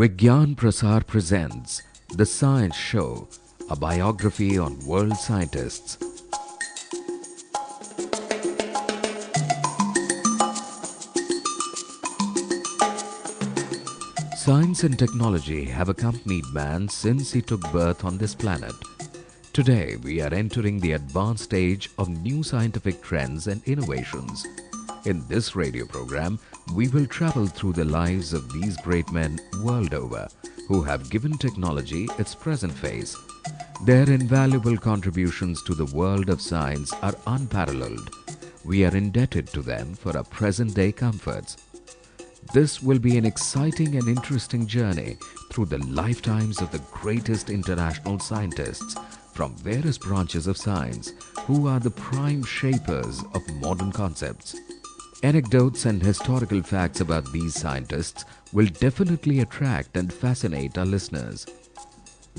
Vigyan Prasar presents The Science Show, a biography on world scientists. Science and technology have accompanied man since he took birth on this planet. Today, we are entering the advanced age of new scientific trends and innovations. In this radio program, we will travel through the lives of these great men world over who have given technology its present phase. Their invaluable contributions to the world of science are unparalleled. We are indebted to them for our present day comforts. This will be an exciting and interesting journey through the lifetimes of the greatest international scientists from various branches of science who are the prime shapers of modern concepts. Anecdotes and historical facts about these scientists will definitely attract and fascinate our listeners.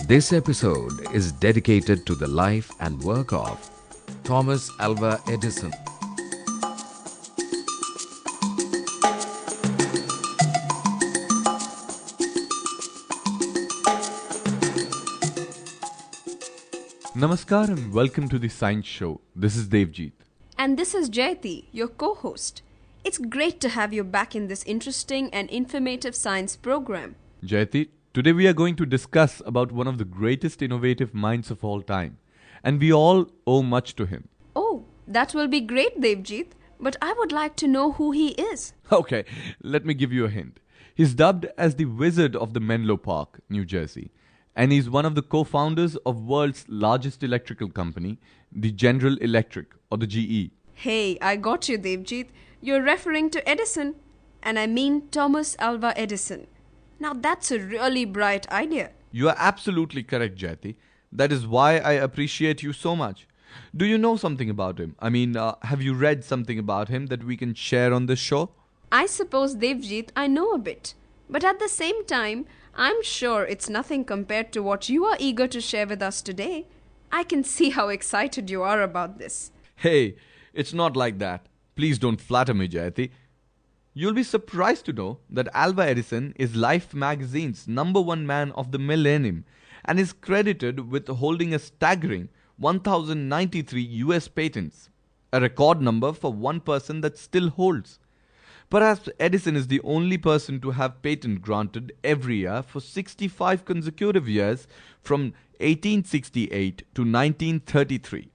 This episode is dedicated to the life and work of Thomas Alva Edison. Namaskar and welcome to the Science Show. This is Devjeet. And this is Jayati, your co host. It's great to have you back in this interesting and informative science program. Jayati, today we are going to discuss about one of the greatest innovative minds of all time. And we all owe much to him. Oh, that will be great, Devjit. But I would like to know who he is. Okay, let me give you a hint. He's dubbed as the Wizard of the Menlo Park, New Jersey. And he's one of the co-founders of world's largest electrical company, the General Electric, or the. GE. Hey, I got you, Devjit. You're referring to Edison. And I mean Thomas Alva Edison. Now that's a really bright idea. You are absolutely correct, Jayati. That is why I appreciate you so much. Do you know something about him? I mean, uh, have you read something about him that we can share on this show? I suppose, Devjit, I know a bit. But at the same time, I'm sure it's nothing compared to what you are eager to share with us today. I can see how excited you are about this. Hey, it's not like that. Please don't flatter me, Jayati. You'll be surprised to know that Alva Edison is Life magazine's number one man of the millennium and is credited with holding a staggering 1093 US patents, a record number for one person that still holds. Perhaps Edison is the only person to have patent granted every year for 65 consecutive years from 1868 to 1933.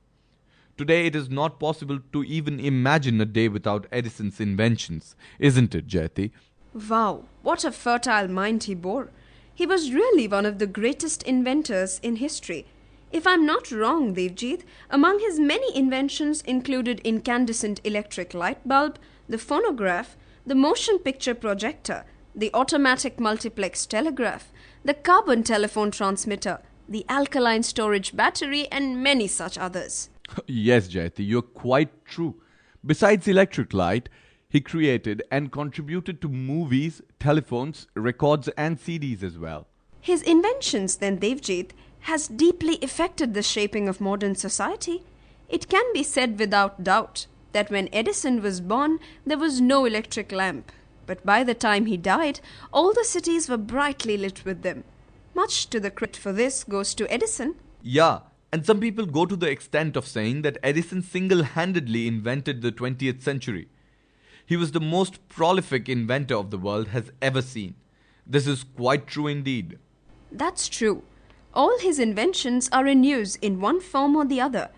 Today it is not possible to even imagine a day without Edison's inventions, isn't it, Jayati? Wow, what a fertile mind he bore. He was really one of the greatest inventors in history. If I'm not wrong, Devjit, among his many inventions included incandescent electric light bulb, the phonograph, the motion picture projector, the automatic multiplex telegraph, the carbon telephone transmitter, the alkaline storage battery, and many such others. Yes, Jayati, you're quite true. Besides electric light, he created and contributed to movies, telephones, records, and CDs as well. His inventions, then, Devjit, has deeply affected the shaping of modern society. It can be said without doubt that when Edison was born, there was no electric lamp. But by the time he died, all the cities were brightly lit with them. Much to the credit for this goes to Edison. Yeah, and some people go to the extent of saying that Edison single handedly invented the 20th century. He was the most prolific inventor of the world has ever seen. This is quite true indeed. That's true. All his inventions are in use in one form or the other.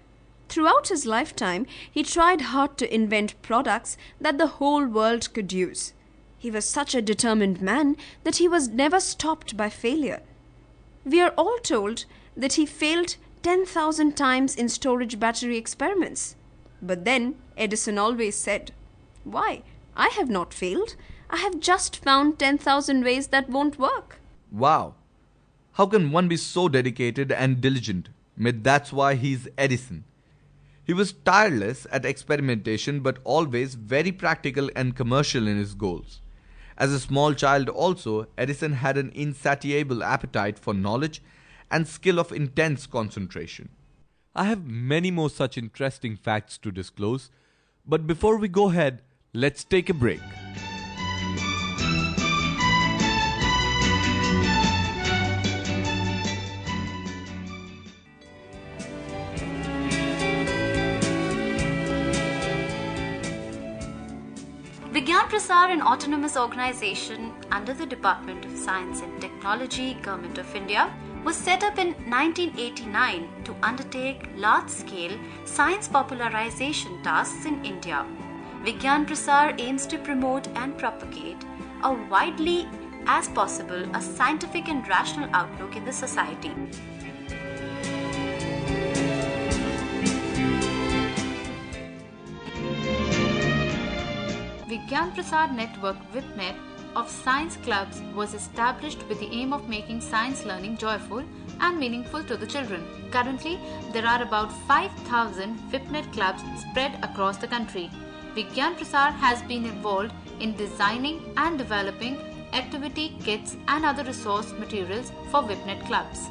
Throughout his lifetime, he tried hard to invent products that the whole world could use. He was such a determined man that he was never stopped by failure. We are all told that he failed 10,000 times in storage battery experiments. But then Edison always said, Why, I have not failed. I have just found 10,000 ways that won't work. Wow. How can one be so dedicated and diligent? That's why he's Edison. He was tireless at experimentation but always very practical and commercial in his goals. As a small child, also, Edison had an insatiable appetite for knowledge and skill of intense concentration. I have many more such interesting facts to disclose, but before we go ahead, let's take a break. Vigyan Prasar, an autonomous organization under the Department of Science and Technology, Government of India, was set up in 1989 to undertake large scale science popularization tasks in India. Vigyan Prasar aims to promote and propagate a widely as possible a scientific and rational outlook in the society. Vigyan Prasar Network VIPNet of science clubs was established with the aim of making science learning joyful and meaningful to the children. Currently, there are about 5,000 VIPNet clubs spread across the country. Vigyan Prasar has been involved in designing and developing activity kits and other resource materials for VIPNet clubs.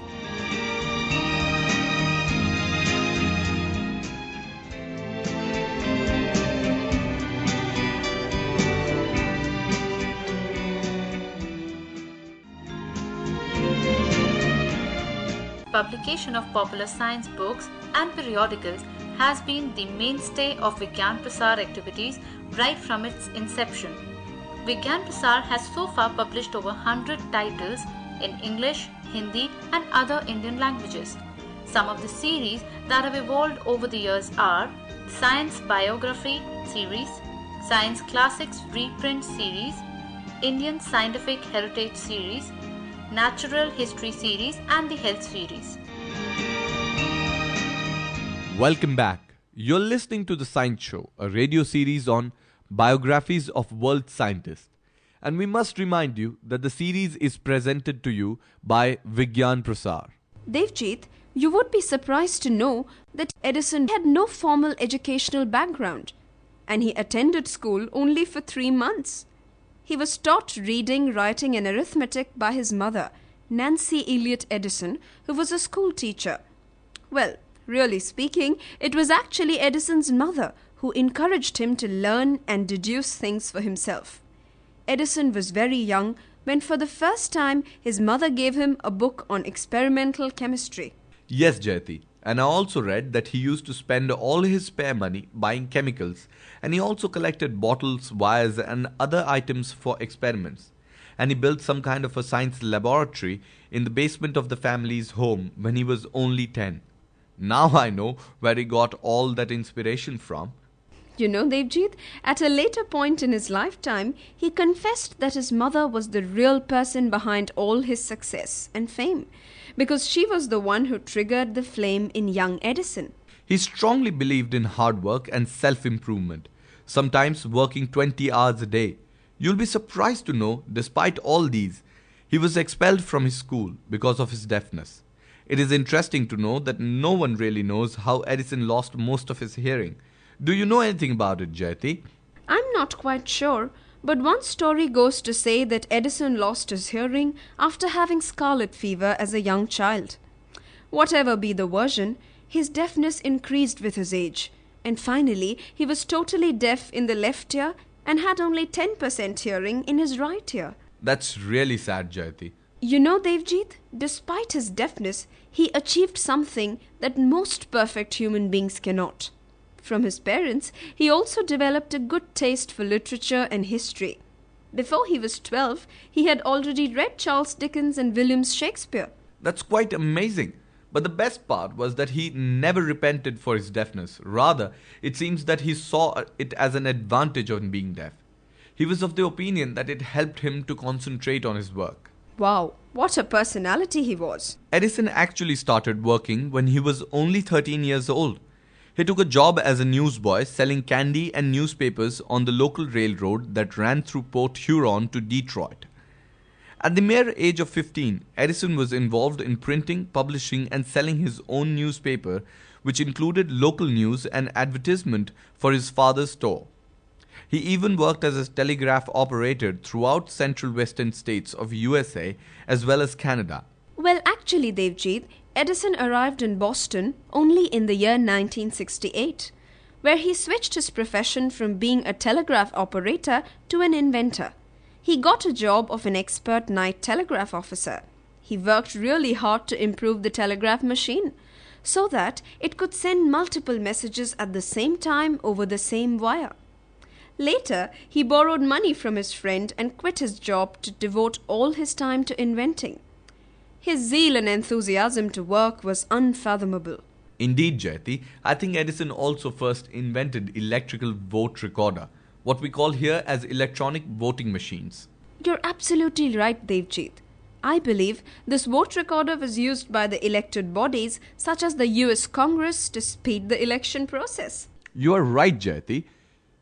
Publication of popular science books and periodicals has been the mainstay of Vigyan Prasar activities right from its inception. Vigyan Prasar has so far published over 100 titles in English, Hindi, and other Indian languages. Some of the series that have evolved over the years are Science Biography series, Science Classics reprint series, Indian Scientific Heritage series, Natural History series, and the Health series. Welcome back. You're listening to The Science Show, a radio series on biographies of world scientists. And we must remind you that the series is presented to you by Vigyan Prasar. Devjit, you would be surprised to know that Edison had no formal educational background and he attended school only for three months. He was taught reading, writing, and arithmetic by his mother, Nancy Elliott Edison, who was a school teacher. Well, really speaking, it was actually Edison's mother who encouraged him to learn and deduce things for himself. Edison was very young when, for the first time, his mother gave him a book on experimental chemistry. Yes, Jayati. And I also read that he used to spend all his spare money buying chemicals, and he also collected bottles, wires, and other items for experiments. And he built some kind of a science laboratory in the basement of the family's home when he was only 10. Now I know where he got all that inspiration from. You know, Devjit, at a later point in his lifetime, he confessed that his mother was the real person behind all his success and fame, because she was the one who triggered the flame in young Edison. He strongly believed in hard work and self improvement, sometimes working 20 hours a day. You'll be surprised to know, despite all these, he was expelled from his school because of his deafness. It is interesting to know that no one really knows how Edison lost most of his hearing. Do you know anything about it, Jayati? I'm not quite sure, but one story goes to say that Edison lost his hearing after having scarlet fever as a young child. Whatever be the version, his deafness increased with his age, and finally he was totally deaf in the left ear and had only 10% hearing in his right ear. That's really sad, Jayati. You know, Devjit, despite his deafness, he achieved something that most perfect human beings cannot. From his parents, he also developed a good taste for literature and history. Before he was 12, he had already read Charles Dickens and William Shakespeare. That's quite amazing. But the best part was that he never repented for his deafness. Rather, it seems that he saw it as an advantage of being deaf. He was of the opinion that it helped him to concentrate on his work. Wow, what a personality he was. Edison actually started working when he was only 13 years old. He took a job as a newsboy selling candy and newspapers on the local railroad that ran through Port Huron to Detroit. At the mere age of 15, Edison was involved in printing, publishing, and selling his own newspaper, which included local news and advertisement for his father's store. He even worked as a telegraph operator throughout central western states of USA as well as Canada. Well, actually, Devjit, Edison arrived in Boston only in the year 1968, where he switched his profession from being a telegraph operator to an inventor. He got a job of an expert night telegraph officer. He worked really hard to improve the telegraph machine so that it could send multiple messages at the same time over the same wire. Later, he borrowed money from his friend and quit his job to devote all his time to inventing. His zeal and enthusiasm to work was unfathomable. Indeed, Jayati, I think Edison also first invented electrical vote recorder, what we call here as electronic voting machines. You're absolutely right, Devjit. I believe this vote recorder was used by the elected bodies such as the US Congress to speed the election process. You are right, Jayati.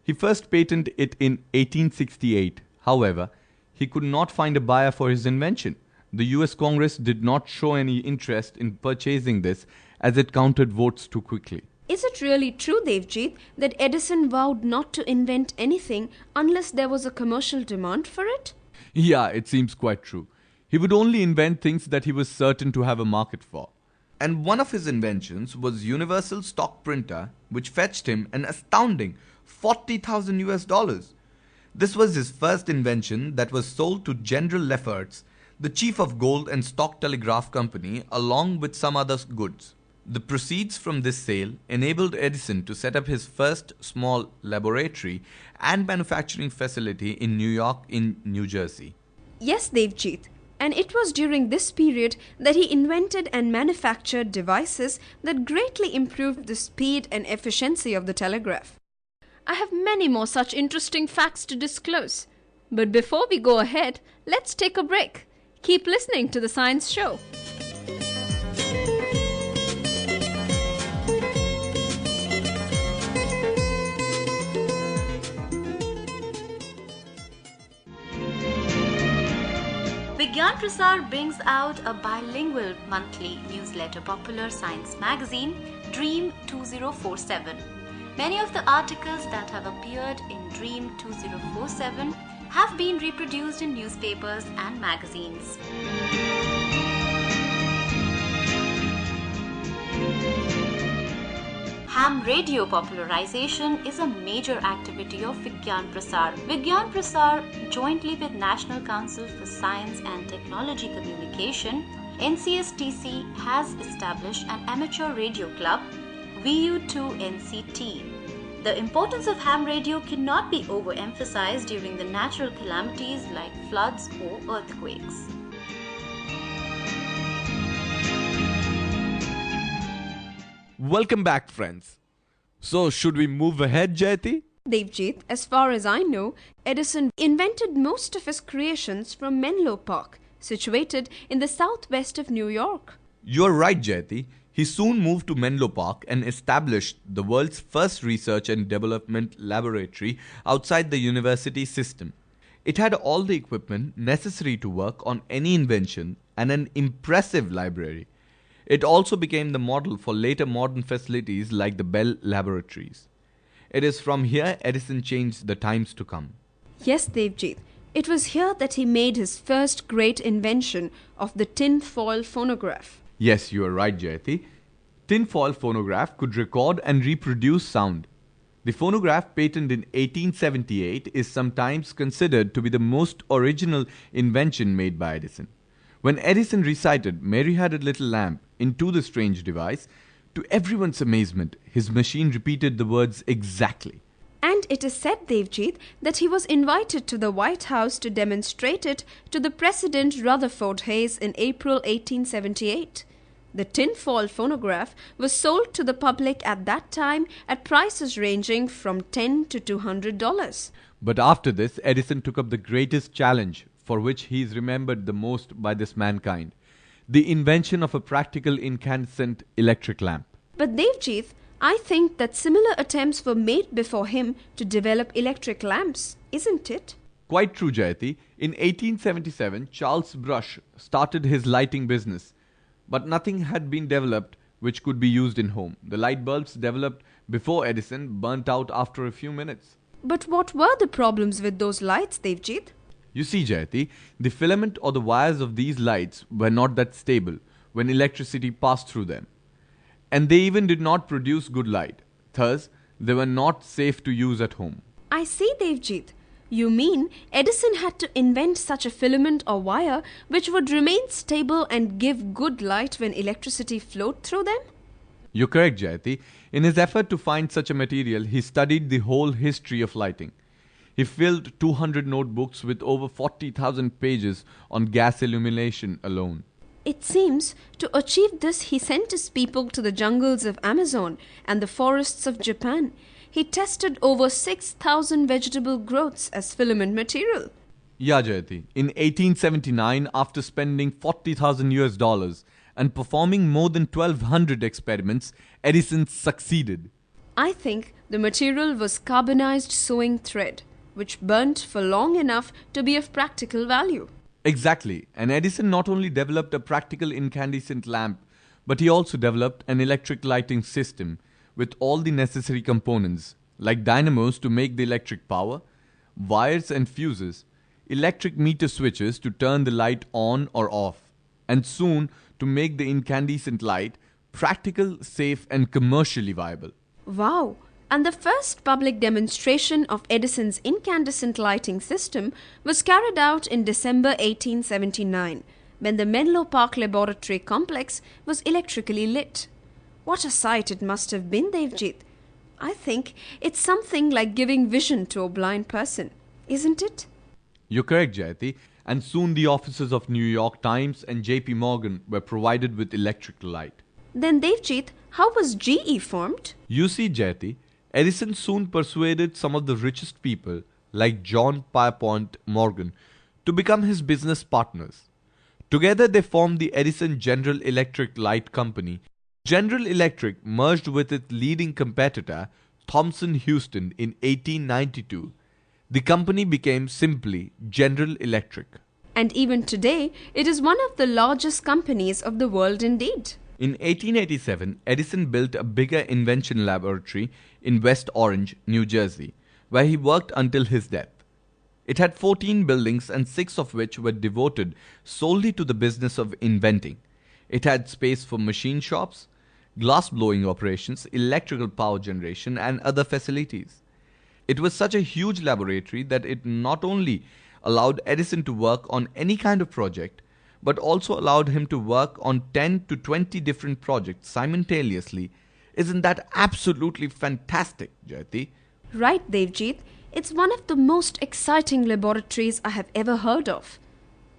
He first patented it in 1868. However, he could not find a buyer for his invention. The US Congress did not show any interest in purchasing this as it counted votes too quickly. Is it really true, Devjit, that Edison vowed not to invent anything unless there was a commercial demand for it? Yeah, it seems quite true. He would only invent things that he was certain to have a market for. And one of his inventions was Universal Stock Printer, which fetched him an astounding 40,000 US dollars. This was his first invention that was sold to General Lefferts, the chief of Gold and Stock Telegraph Company, along with some other goods. The proceeds from this sale enabled Edison to set up his first small laboratory and manufacturing facility in Newark in New Jersey. Yes, Devjit. And it was during this period that he invented and manufactured devices that greatly improved the speed and efficiency of the telegraph. I have many more such interesting facts to disclose. But before we go ahead, let's take a break. Keep listening to the Science Show. Vigyan Prasar brings out a bilingual monthly newsletter popular science magazine, Dream 2047. Many of the articles that have appeared in Dream 2047 have been reproduced in newspapers and magazines. Ham radio popularization is a major activity of Vigyan Prasar. Vigyan Prasar, jointly with National Council for Science and Technology Communication, NCSTC has established an amateur radio club, VU2NCT. The importance of ham radio cannot be overemphasized during the natural calamities like floods or earthquakes. Welcome back, friends. So, should we move ahead, Jayati? Devjit, as far as I know, Edison invented most of his creations from Menlo Park, situated in the southwest of New York. You're right, Jayati. He soon moved to Menlo Park and established the world's first research and development laboratory outside the university system. It had all the equipment necessary to work on any invention and an impressive library. It also became the model for later modern facilities like the Bell Laboratories. It is from here Edison changed the times to come. Yes, Devjit. It was here that he made his first great invention of the tin foil phonograph. Yes, you are right, Jayati. Tinfoil phonograph could record and reproduce sound. The phonograph, patented in 1878, is sometimes considered to be the most original invention made by Edison. When Edison recited Mary Had a Little Lamb into the strange device, to everyone's amazement, his machine repeated the words exactly. And it is said, Devjit, that he was invited to the White House to demonstrate it to the President Rutherford Hayes in April 1878. The tinfoil phonograph was sold to the public at that time at prices ranging from 10 to 200 dollars. But after this, Edison took up the greatest challenge for which he is remembered the most by this mankind the invention of a practical incandescent electric lamp. But Devjit, I think that similar attempts were made before him to develop electric lamps, isn't it? Quite true, Jayati. In 1877, Charles Brush started his lighting business, but nothing had been developed which could be used in home. The light bulbs developed before Edison burnt out after a few minutes. But what were the problems with those lights, Devjit? You see, Jayati, the filament or the wires of these lights were not that stable when electricity passed through them. And they even did not produce good light. Thus, they were not safe to use at home. I see, Devjit. You mean Edison had to invent such a filament or wire which would remain stable and give good light when electricity flowed through them? You're correct, Jayati. In his effort to find such a material, he studied the whole history of lighting. He filled 200 notebooks with over 40,000 pages on gas illumination alone. It seems to achieve this, he sent his people to the jungles of Amazon and the forests of Japan. He tested over 6,000 vegetable growths as filament material. Yeah, Jayati. In 1879, after spending 40,000 US dollars and performing more than 1200 experiments, Edison succeeded. I think the material was carbonized sewing thread, which burnt for long enough to be of practical value. Exactly. And Edison not only developed a practical incandescent lamp, but he also developed an electric lighting system with all the necessary components, like dynamos to make the electric power, wires and fuses, electric meter switches to turn the light on or off, and soon to make the incandescent light practical, safe, and commercially viable. Wow! And the first public demonstration of Edison's incandescent lighting system was carried out in December 1879 when the Menlo Park Laboratory Complex was electrically lit. What a sight it must have been, Devjit. I think it's something like giving vision to a blind person, isn't it? You're correct, Jayati. And soon the offices of New York Times and JP Morgan were provided with electric light. Then, Devjit, how was GE formed? You see, Jayati, Edison soon persuaded some of the richest people, like John Pierpont Morgan, to become his business partners. Together they formed the Edison General Electric Light Company. General Electric merged with its leading competitor, Thomson Houston, in 1892. The company became simply General Electric. And even today, it is one of the largest companies of the world indeed. In 1887, Edison built a bigger invention laboratory in West Orange, New Jersey, where he worked until his death. It had 14 buildings and 6 of which were devoted solely to the business of inventing. It had space for machine shops, glass blowing operations, electrical power generation, and other facilities. It was such a huge laboratory that it not only allowed Edison to work on any kind of project, but also allowed him to work on 10 to 20 different projects simultaneously. Isn't that absolutely fantastic, Jyoti? Right, Devjit. It's one of the most exciting laboratories I have ever heard of.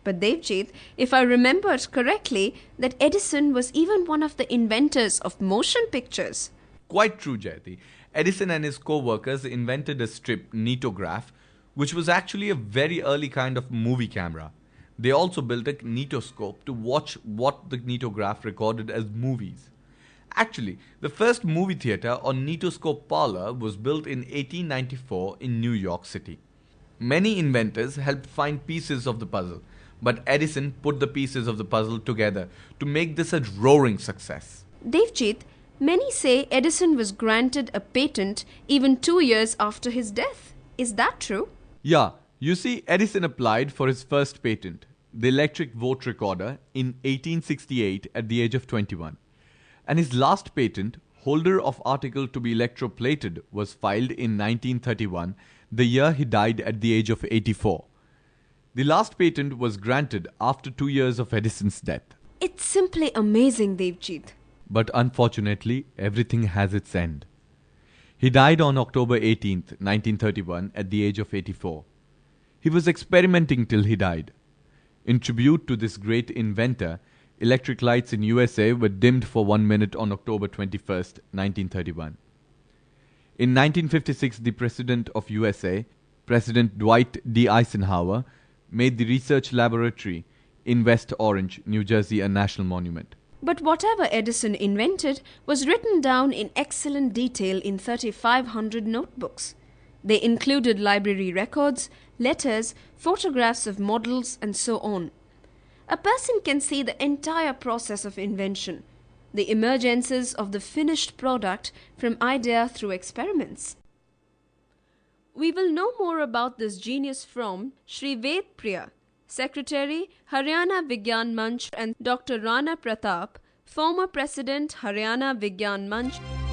But Devjit, if I remembered correctly, that Edison was even one of the inventors of motion pictures. Quite true, Jayati. Edison and his co-workers invented a strip, kinetograph, which was actually a very early kind of movie camera. They also built a kinetoscope to watch what the kinetograph recorded as movies. Actually, the first movie theater or kinetoscope parlor was built in 1894 in New York City. Many inventors helped find pieces of the puzzle, but Edison put the pieces of the puzzle together to make this a roaring success. Devjit, many say Edison was granted a patent even two years after his death. Is that true? Yeah, you see, Edison applied for his first patent, the electric vote recorder, in 1868 at the age of 21. And his last patent, holder of article to be electroplated, was filed in 1931, the year he died at the age of 84. The last patent was granted after two years of Edison's death. It's simply amazing, Devjit. But unfortunately, everything has its end. He died on October 18, 1931, at the age of 84. He was experimenting till he died. In tribute to this great inventor, electric lights in USA were dimmed for one minute on October 21, 1931. In 1956, the President of USA, President Dwight D. Eisenhower, made the research laboratory in West Orange, New Jersey, a national monument. But whatever Edison invented was written down in excellent detail in 3,500 notebooks. They included library records, letters, photographs of models, and so on. A person can see the entire process of invention, the emergences of the finished product from idea through experiments. We will know more about this genius from Sri Ved Priya, Secretary, Haryana Vigyan Manch, and Dr. Rana Pratap, former President, Haryana Vigyan Manch.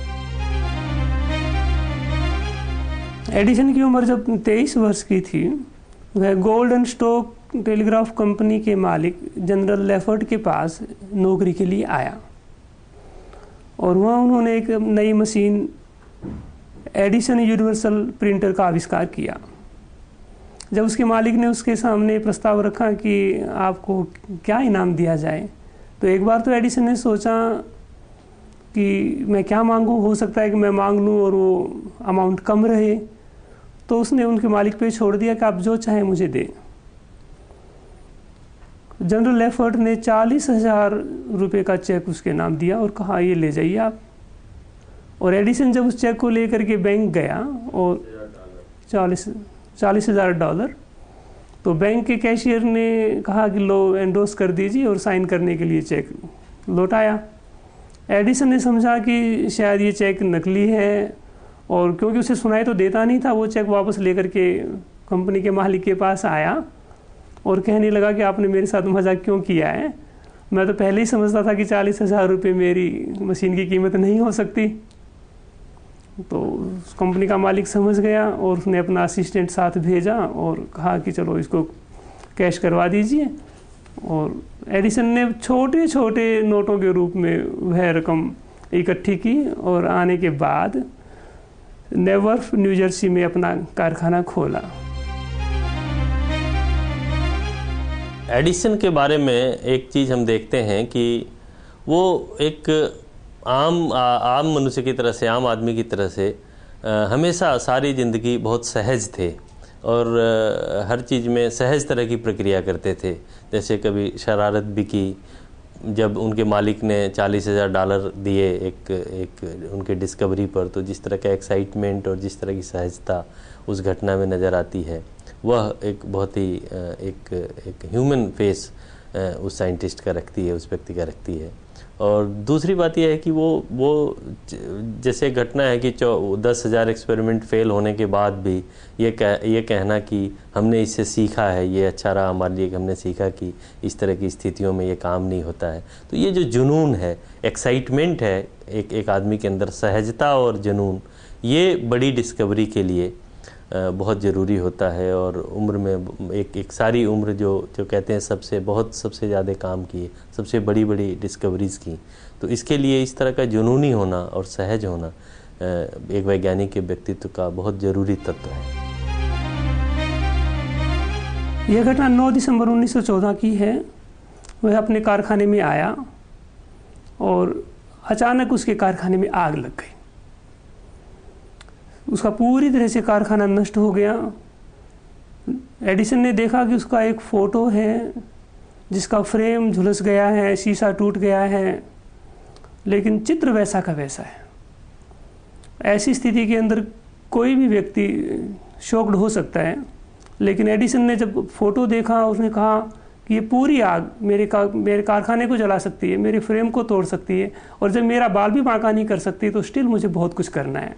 Edison की उम्र जब 23 वर्ष की थी, वह golden stock telegraph company के मालिक general लेफर्ट के पास नौकरी के लिए आया। और वहाँ उन्होंने एक नई मशीन एडिसन यूनिवर्सल प्रिंटर का आविष्कार किया। जब उसके मालिक ने उसके सामने प्रस्ताव रखा कि आपको क्या इनाम दिया जाए तो एक बार तो एडिसन ने सोचा कि मैं क्या मांगूं? हो सकता है कि मैं मांग लूँ और वो अमाउंट कम रहे। तो उसने उनके मालिक पे छोड़ दिया कि आप जो चाहें मुझे दें। जनरल एफर्ट ने चालीस हज़ार रुपये का चेक उसके नाम दिया और कहा, ये ले जाइए आप। और एडिसन जब उस चेक को लेकर के बैंक गया और चालीस चालीस हज़ार डॉलर तो बैंक के कैशियर ने कहा कि लो एंडोस कर दीजिए और साइन करने के लिए चेक लौटाया। एडिसन ने समझा कि शायद ये चेक नकली है और क्योंकि उसे सुनाई तो देता नहीं था, वो चेक वापस लेकर के कंपनी के मालिक के पास आया और कहने लगा कि आपने मेरे साथ मज़ाक क्यों किया है? मैं तो पहले ही समझता था कि चालीस हज़ार रुपये मेरी मशीन की कीमत नहीं हो सकती। तो कंपनी का मालिक समझ गया और उसने अपना असिस्टेंट साथ भेजा और कहा कि चलो इसको कैश करवा दीजिए। और एडिसन ने छोटे छोटे नोटों के रूप में वह रकम इकट्ठी की और आने के बाद नेवर्फ न्यूजर्सी में अपना कारखाना खोला। एडिसन के बारे में एक चीज़ हम देखते हैं कि वो एक आम आ, आम मनुष्य की तरह से आम आदमी की तरह से आ, हमेशा सारी ज़िंदगी बहुत सहज थे और आ, हर चीज़ में सहज तरह की प्रक्रिया करते थे। जैसे कभी शरारत भी की जब उनके मालिक ने चालीस हज़ार डॉलर दिए एक एक उनके डिस्कवरी पर तो जिस तरह का एक्साइटमेंट और जिस तरह की सहजता उस घटना में नज़र आती है, वह एक बहुत ही, एक एक ह्यूमन फेस उस साइंटिस्ट का रखती है, उस व्यक्ति का रखती है। और दूसरी बात यह है कि वो वो जैसे घटना है कि दस हज़ार एक्सपेरिमेंट फेल होने के बाद भी ये कह, ये कहना कि हमने इससे सीखा है, ये अच्छा रहा हमारे लिए हमने सीखा कि इस तरह की स्थितियों में ये काम नहीं होता है। तो ये जो जुनून है, एक्साइटमेंट है एक एक आदमी के अंदर, सहजता और जुनून, ये बड़ी डिस्कवरी के लिए बहुत ज़रूरी होता है और उम्र में एक एक सारी उम्र जो जो कहते हैं सबसे, बहुत सबसे ज़्यादा काम किए सबसे बड़ी बड़ी डिस्कवरीज़ की। तो इसके लिए इस तरह का जुनूनी होना और सहज होना एक वैज्ञानिक के व्यक्तित्व का बहुत ज़रूरी तत्व है। यह घटना 9 दिसंबर 1914 की है। वह अपने कारखाने में आया और अचानक उसके कारखाने में आग लग गई। उसका पूरी तरह से कारखाना नष्ट हो गया। एडिसन ने देखा कि उसका एक फ़ोटो है, जिसका फ्रेम झुलस गया है, शीशा टूट गया है, लेकिन चित्र वैसा का वैसा है। ऐसी स्थिति के अंदर कोई भी व्यक्ति शॉक्ड हो सकता है, लेकिन एडिसन ने जब फ़ोटो देखा, उसने कहा कि ये पूरी आग मेरे का, मेरे कारखाने को जला सकती है, मेरे फ्रेम को तोड़ सकती है, और जब मेरा बाल भी बांका नहीं कर सकती तो स्टिल मुझे बहुत कुछ करना है।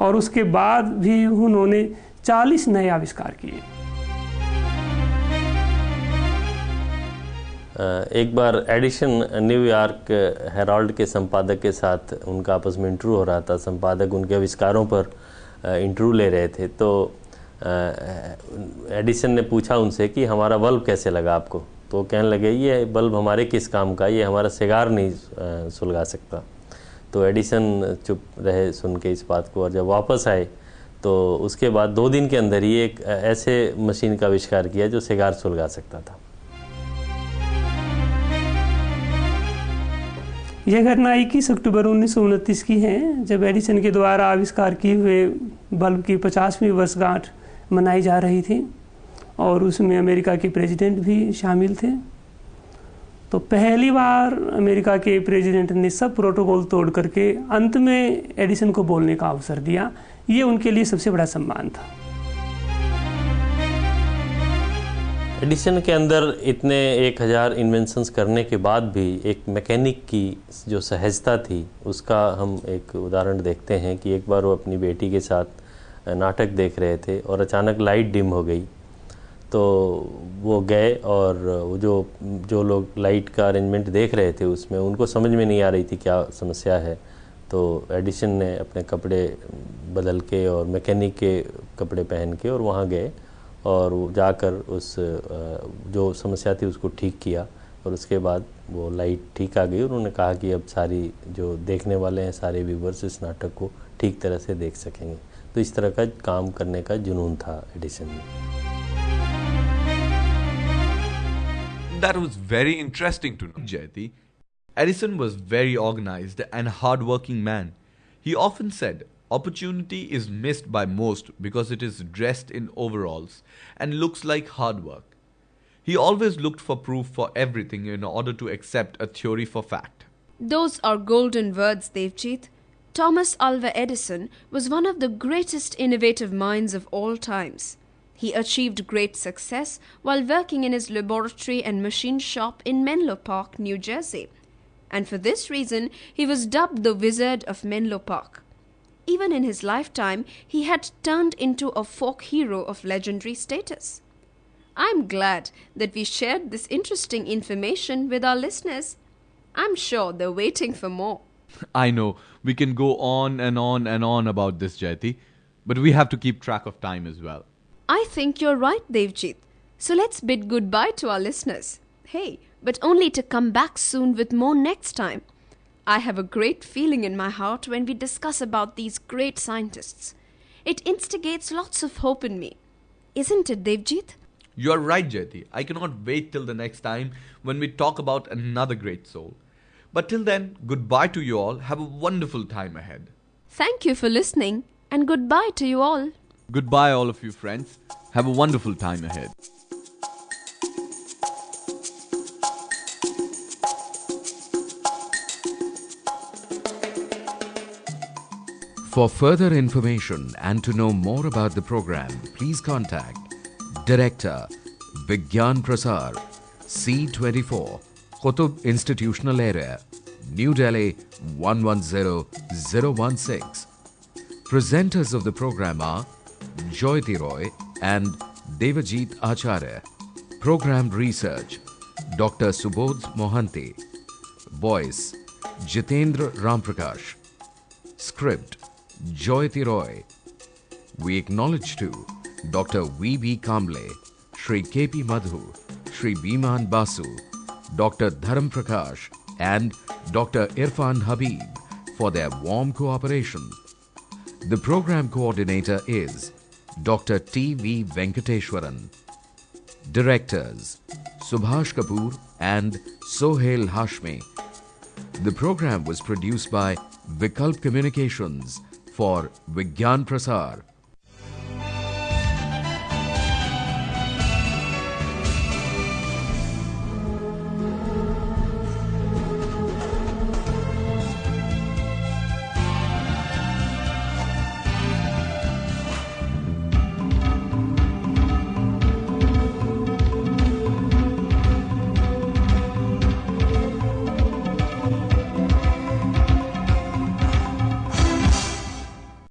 और उसके बाद भी उन्होंने 40 नए आविष्कार किए। एक बार एडिशन न्यूयॉर्क हेराल्ड के संपादक के साथ उनका आपस में इंटरव्यू हो रहा था। संपादक उनके आविष्कारों पर इंटरव्यू ले रहे थे। तो एडिसन ने पूछा उनसे कि हमारा बल्ब कैसे लगा आपको? तो कहने लगे, ये बल्ब हमारे किस काम का? ये हमारा सिगार नहीं सुलगा सकता। तो एडिसन चुप रहे सुन के इस बात को, और जब वापस आए तो उसके बाद दो दिन के अंदर ही एक ऐसे मशीन का आविष्कार किया जो सिगार सुलगा सकता था। यह घटना इक्कीस अक्टूबर उन्नीस सौ उनतीस की है, जब एडिसन के द्वारा आविष्कार किए हुए बल्ब की पचासवीं वर्षगांठ मनाई जा रही थी, और उसमें अमेरिका के प्रेसिडेंट भी शामिल थे। तो पहली बार अमेरिका के प्रेसिडेंट ने सब प्रोटोकॉल तोड़ करके अंत में एडिसन को बोलने का अवसर दिया। ये उनके लिए सबसे बड़ा सम्मान था। एडिसन के अंदर इतने एक हज़ार इन्वेंशंस करने के बाद भी एक मैकेनिक की जो सहजता थी, उसका हम एक उदाहरण देखते हैं कि एक बार वो अपनी बेटी के साथ नाटक देख रहे थे और अचानक लाइट डिम हो गई। तो वो गए और जो जो लोग लाइट का अरेंजमेंट देख रहे थे उसमें, उनको समझ में नहीं आ रही थी क्या समस्या है। तो एडिशन ने अपने कपड़े बदल के और मैकेनिक के कपड़े पहन के और वहाँ गए और जाकर उस जो समस्या थी उसको ठीक किया और उसके बाद वो लाइट ठीक आ गई। उन्होंने कहा कि अब सारी जो देखने वाले हैं, सारे व्यूवर्स इस नाटक को ठीक तरह से देख सकेंगे। तो इस तरह का काम करने का जुनून था एडिशन में। That was very interesting to know. Jayati, Edison was very organized and hard-working man. He often said, opportunity is missed by most because it is dressed in overalls and looks like hard work. He always looked for proof for everything in order to accept a theory for fact. Those are golden words, Devjit. Thomas Alva Edison was one of the greatest innovative minds of all times. He achieved great success while working in his laboratory and machine shop in Menlo Park, New Jersey. And for this reason, he was dubbed the Wizard of Menlo Park. Even in his lifetime, he had turned into a folk hero of legendary status. I'm glad that we shared this interesting information with our listeners. I'm sure they're waiting for more. I know, we can go on and on and on about this, Jayati, but we have to keep track of time as well. I think you're right, Devjit. So let's bid goodbye to our listeners. Hey, but only to come back soon with more next time. I have a great feeling in my heart when we discuss about these great scientists. It instigates lots of hope in me. Isn't it, Devjit? You are right, Jayati. I cannot wait till the next time when we talk about another great soul. But till then, goodbye to you all. Have a wonderful time ahead. Thank you for listening, and goodbye to you all. Goodbye, all of you friends. Have a wonderful time ahead. For further information and to know more about the program, please contact Director Vigyan Prasar, C24, Qutub Institutional Area, New Delhi 110016. Presenters of the program are Joyati Roy and Devajit Acharya. Program Research Dr. Subodh Mohanty. Voice Jitendra Ramprakash. Script Joyati Roy. We acknowledge to Dr. V.B. Kamble, Sri K.P. Madhu, Sri Biman Basu, Dr. Dharam Prakash, and Dr. Irfan Habib for their warm cooperation. The program coordinator is Dr. T.V. Venkateshwaran. Directors Subhash Kapoor and Sohail Hashmi. The program was produced by Vikalp Communications for Vigyan Prasar